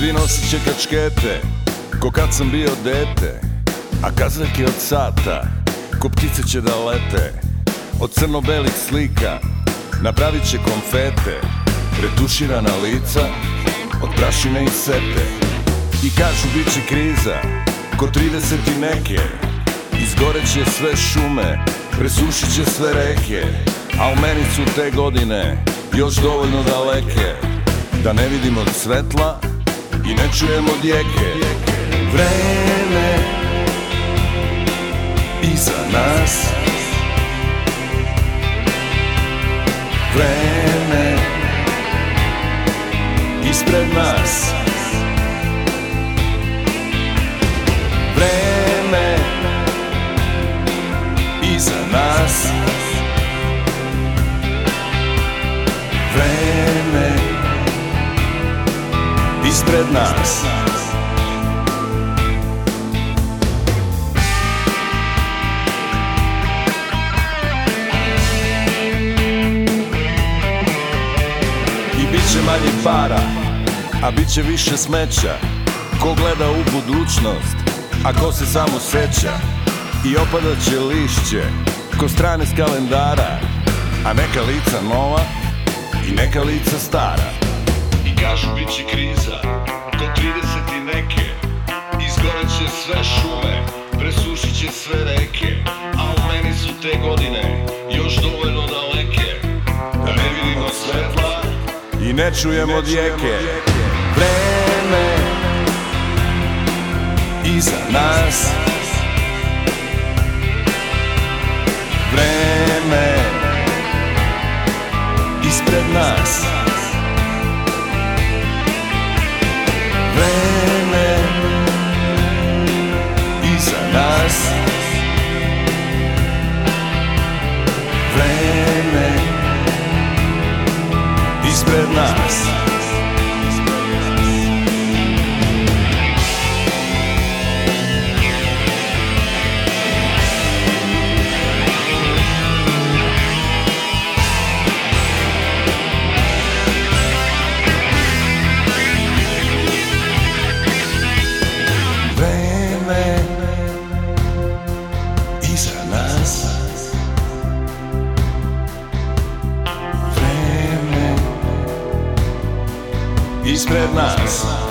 nosit će kačkete Ko kad sam bio dete. A kazake od sata Ko ptice će da lete. Od crno-belih slika Napravit će konfete. Retuširana lica Od prašine i sete. I kažu bit će kriza Ko 30 i neke. Izgoreće sve šume Presušit će sve reke. A u meni su te godine Još dovoljno daleke. Da ne vidim od svetla I ne čujem od jeke. Vreme Iza nas. Vreme Ispred nas Ispred nas. I bit će manje para A bit će više smeća. Ko gleda u budućnost A ko se samo seća. I opadat će lišće Ko strane s kalendara. A neka lica nova I neka lica stara kažu bit će kriza Ko 30 i neke. Izgoret će sve šume Presušit će sve reke A u meni su te godine Još dovoljno daleke. Da ne vidimo svetla I ne čujemo djeke Vreme Iza nas Ispred nas